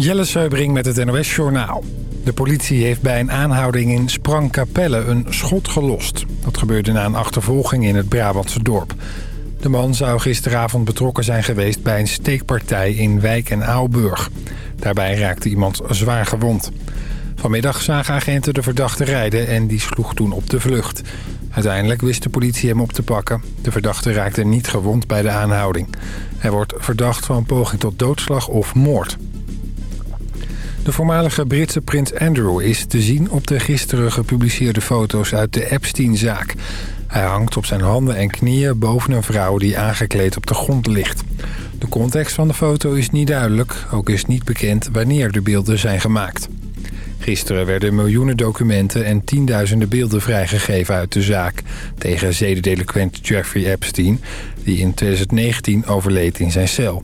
Jelle Seubring met het NOS Journaal. De politie heeft bij een aanhouding in Sprangkapelle een schot gelost. Dat gebeurde na een achtervolging in het Brabantse dorp. De man zou gisteravond betrokken zijn geweest bij een steekpartij in Wijk en Aalburg. Daarbij raakte iemand zwaar gewond. Vanmiddag zagen agenten de verdachte rijden en die sloeg toen op de vlucht. Uiteindelijk wist de politie hem op te pakken. De verdachte raakte niet gewond bij de aanhouding. Hij wordt verdacht van poging tot doodslag of moord. De voormalige Britse prins Andrew is te zien op de gisteren gepubliceerde foto's uit de Epstein-zaak. Hij hangt op zijn handen en knieën boven een vrouw die aangekleed op de grond ligt. De context van de foto is niet duidelijk. Ook is niet bekend wanneer de beelden zijn gemaakt. Gisteren werden miljoenen documenten en tienduizenden beelden vrijgegeven uit de zaak... tegen zedendelinquent Jeffrey Epstein, die in 2019 overleed in zijn cel.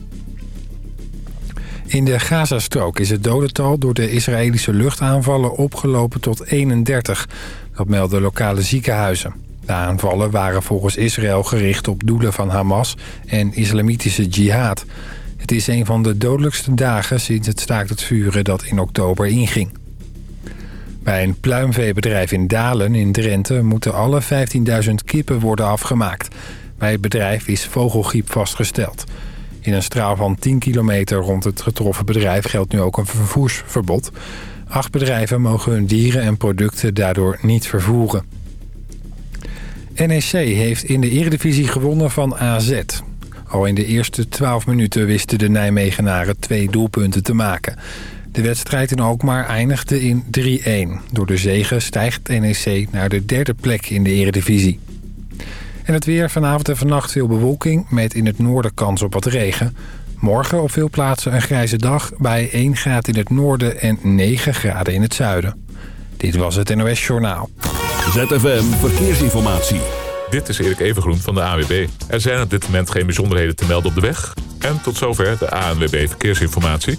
In de Gazastrook is het dodental door de Israëlische luchtaanvallen opgelopen tot 31. Dat melden lokale ziekenhuizen. De aanvallen waren volgens Israël gericht op doelen van Hamas en islamitische jihad. Het is een van de dodelijkste dagen sinds het staakt het vuren dat in oktober inging. Bij een pluimveebedrijf in Dalen in Drenthe moeten alle 15.000 kippen worden afgemaakt. Bij het bedrijf is vogelgriep vastgesteld. In een straal van 10 kilometer rond het getroffen bedrijf geldt nu ook een vervoersverbod. Acht bedrijven mogen hun dieren en producten daardoor niet vervoeren. NEC heeft in de eredivisie gewonnen van AZ. Al in de eerste 12 minuten wisten de Nijmegenaren twee doelpunten te maken. De wedstrijd in Alkmaar eindigde in 3-1. Door de zegen stijgt NEC naar de derde plek in de eredivisie. En het weer vanavond en vannacht veel bewolking... met in het noorden kans op wat regen. Morgen op veel plaatsen een grijze dag... bij 1 graad in het noorden en 9 graden in het zuiden. Dit was het NOS Journaal. ZFM Verkeersinformatie. Dit is Erik Evengroen van de AWB. Er zijn op dit moment geen bijzonderheden te melden op de weg. En tot zover de ANWB Verkeersinformatie.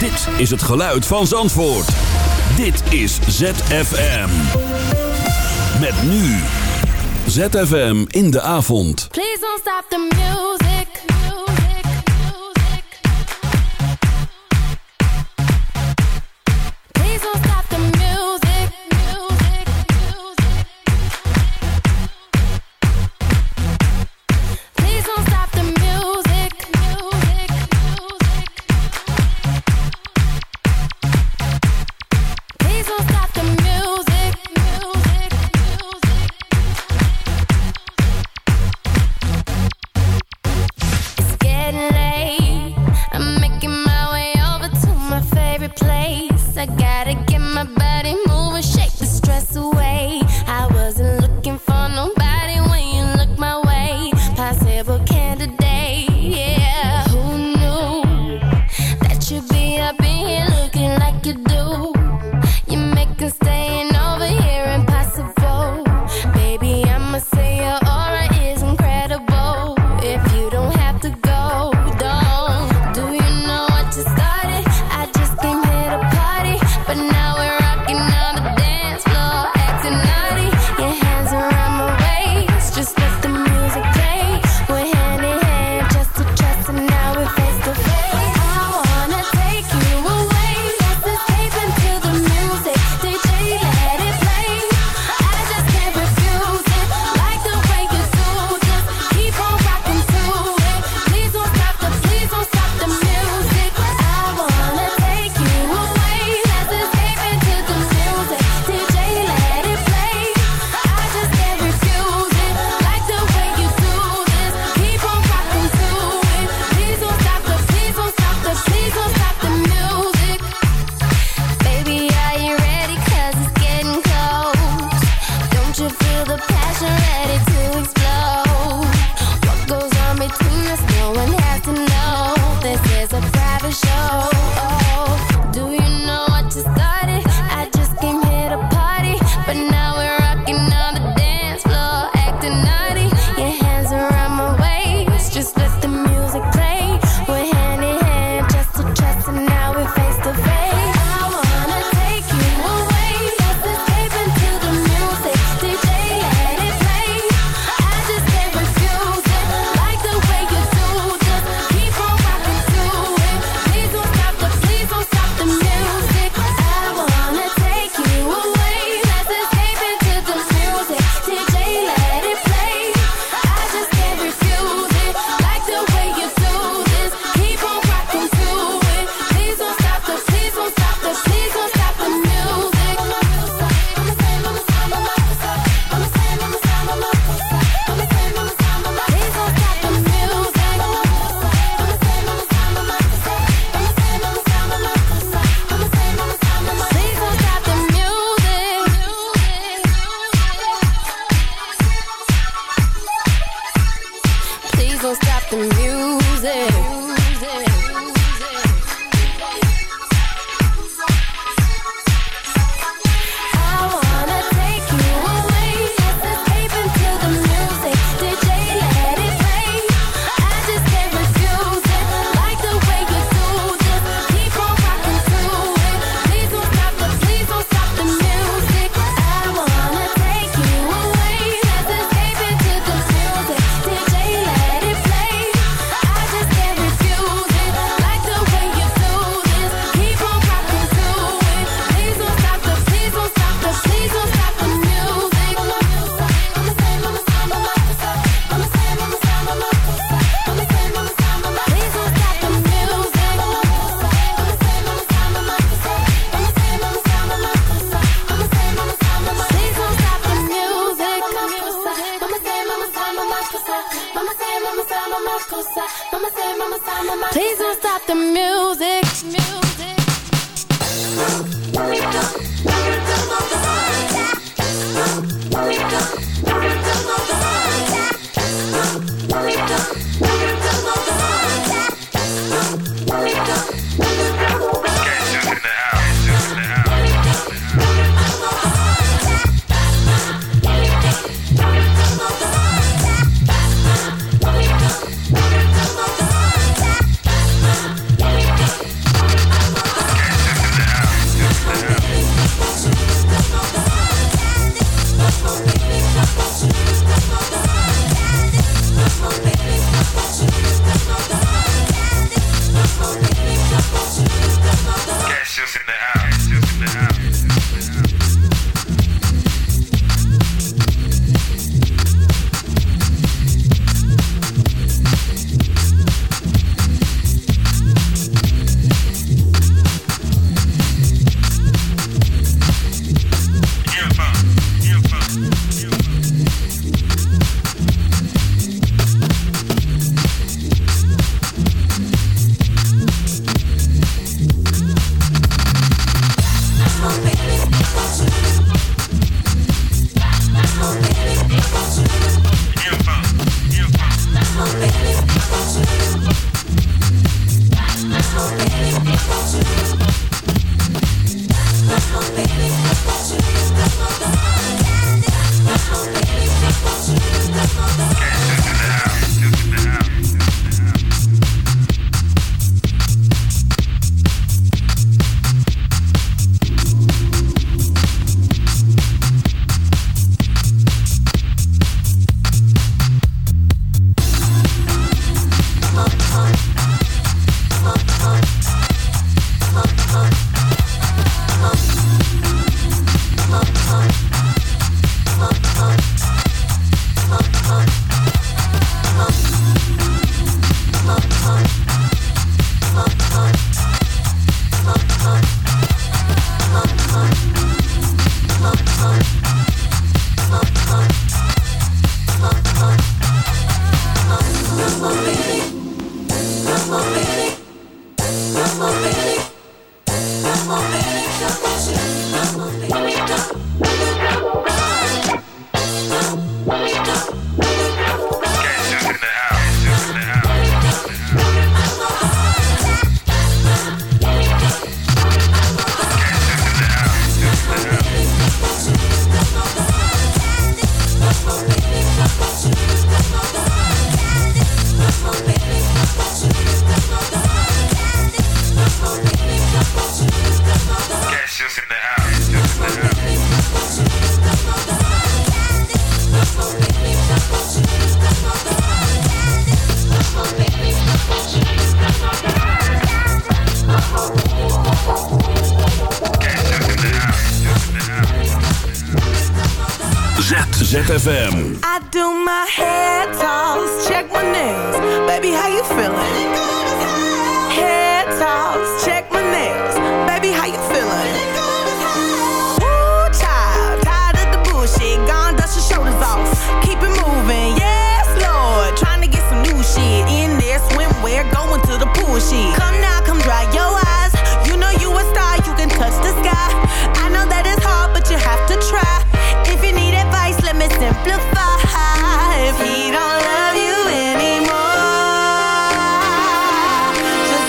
Dit is het geluid van Zandvoort. Dit is ZFM. Met nu. ZFM in de avond. Please don't stop the music.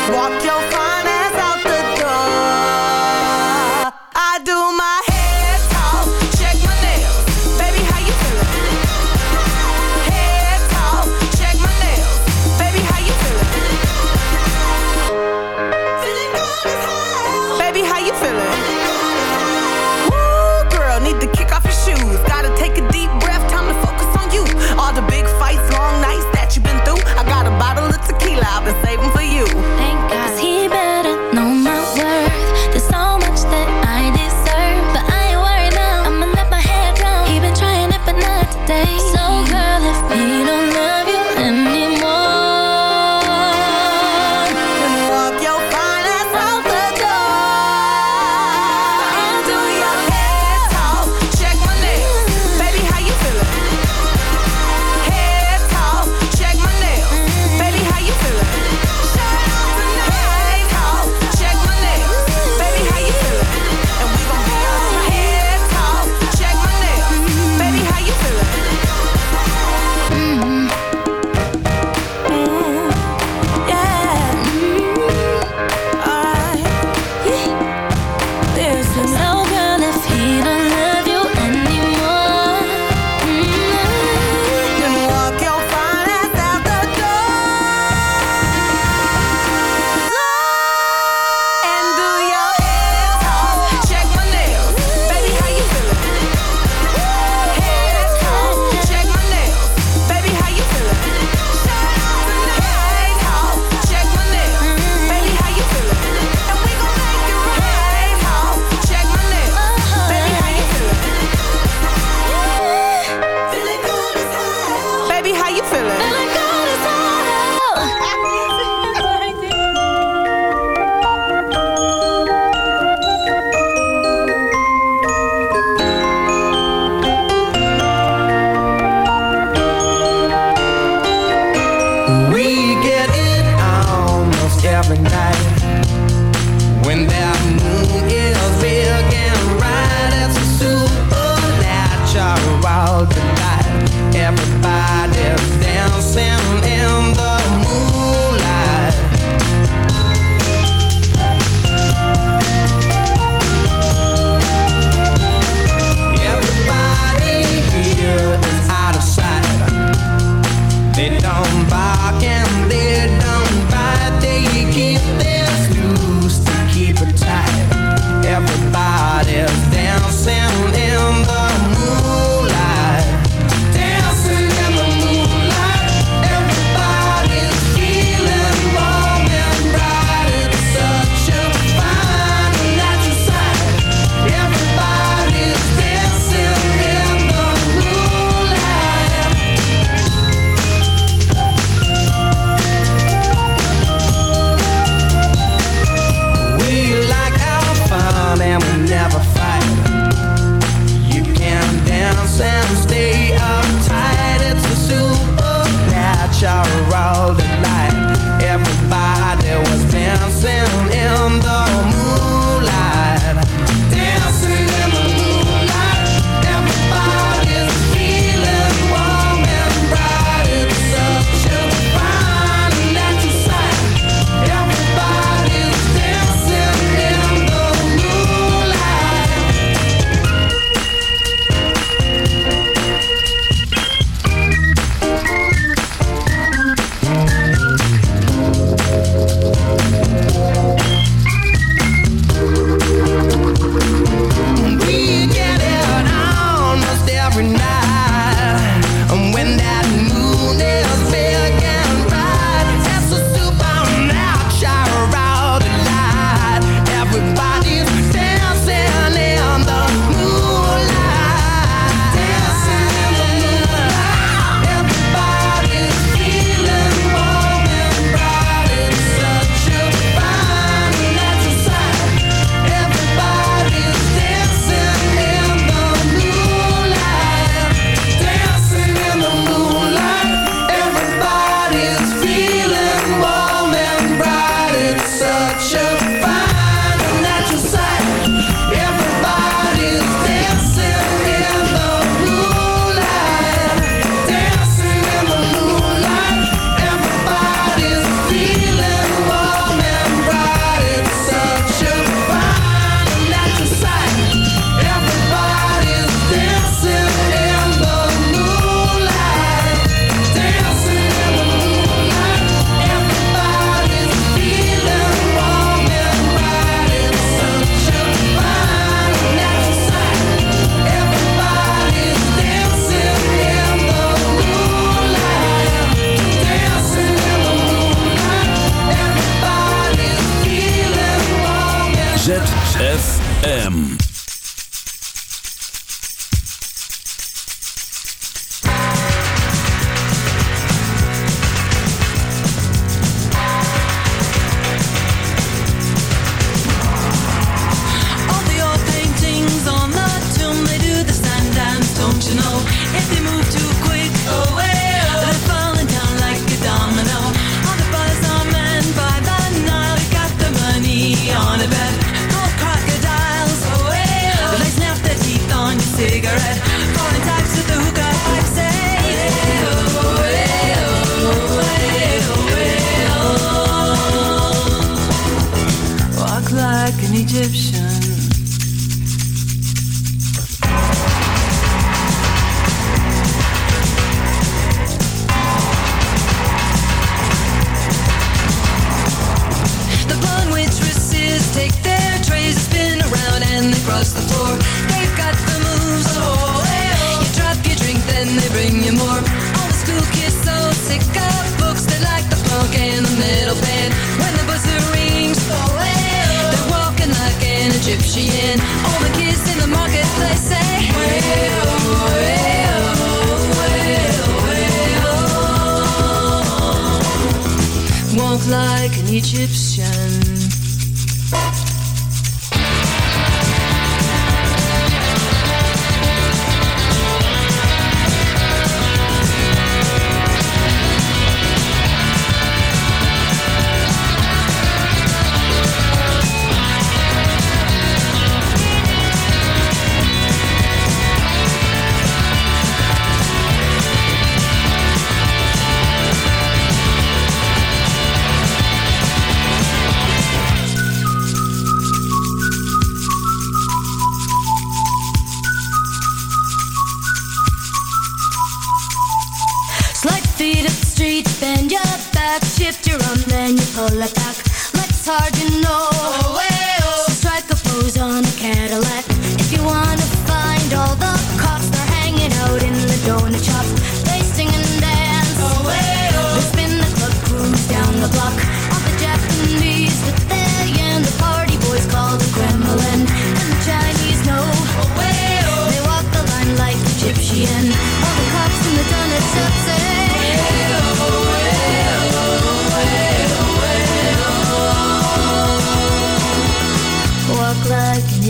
Walk your get your own, then you pull attack tack. That's hard, you know.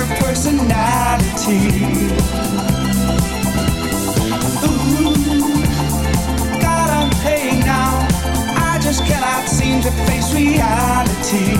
Her personality. Ooh, God, I'm paying now. I just cannot seem to face reality.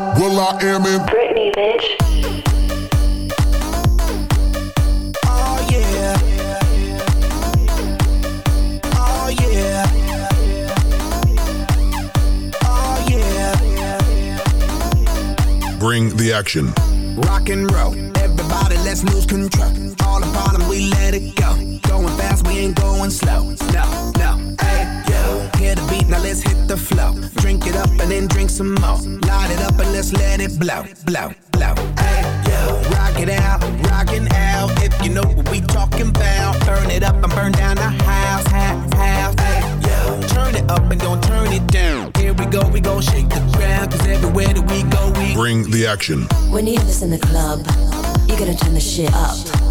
will.i.am in Britney, bitch. Oh yeah. Oh yeah. Oh yeah. Bring the action. Rock and roll. Everybody, let's lose control. All the bottom, we let it go. Going fast, we ain't going slow. No, no. Hey, yo. Hear the beat, now let's hit the flow. Drink it up and then drink some more. Light it up and let's let it blow, blow, blow. Hey, yo. Rock it out, rockin' out. If you know what we talking about. Burn it up and burn down the house, house, house. Hey, yo. Turn it up and don't turn it down. Here we go, we gon' shake the ground. Cause everywhere that we go, we Bring the action. When you hear this in the club, you gotta turn the shit up.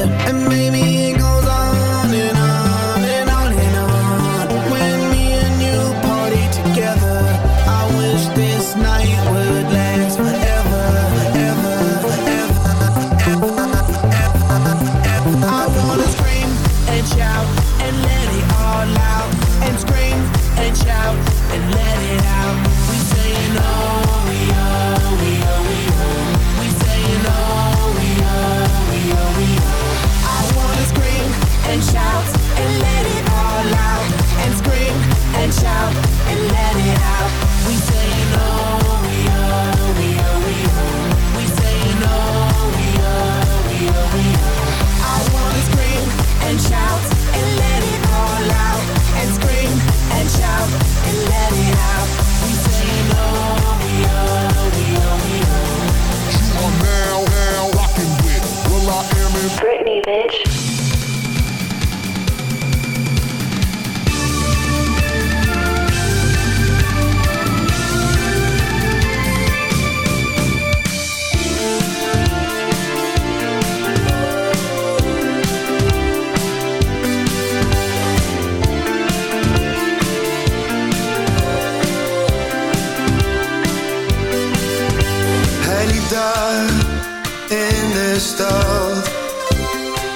stad,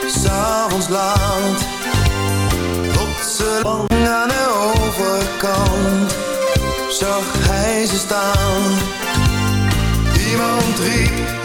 s'avonds laat. Plotselang aan de overkant zag hij ze staan. Iemand riep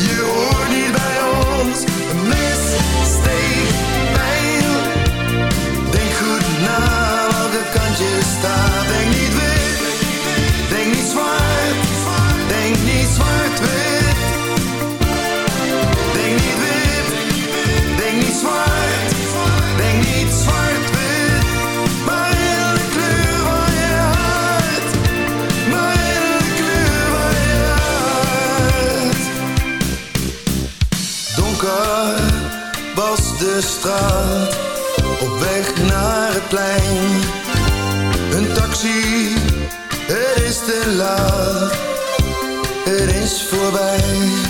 Een taxi, er is te laat, er is voorbij.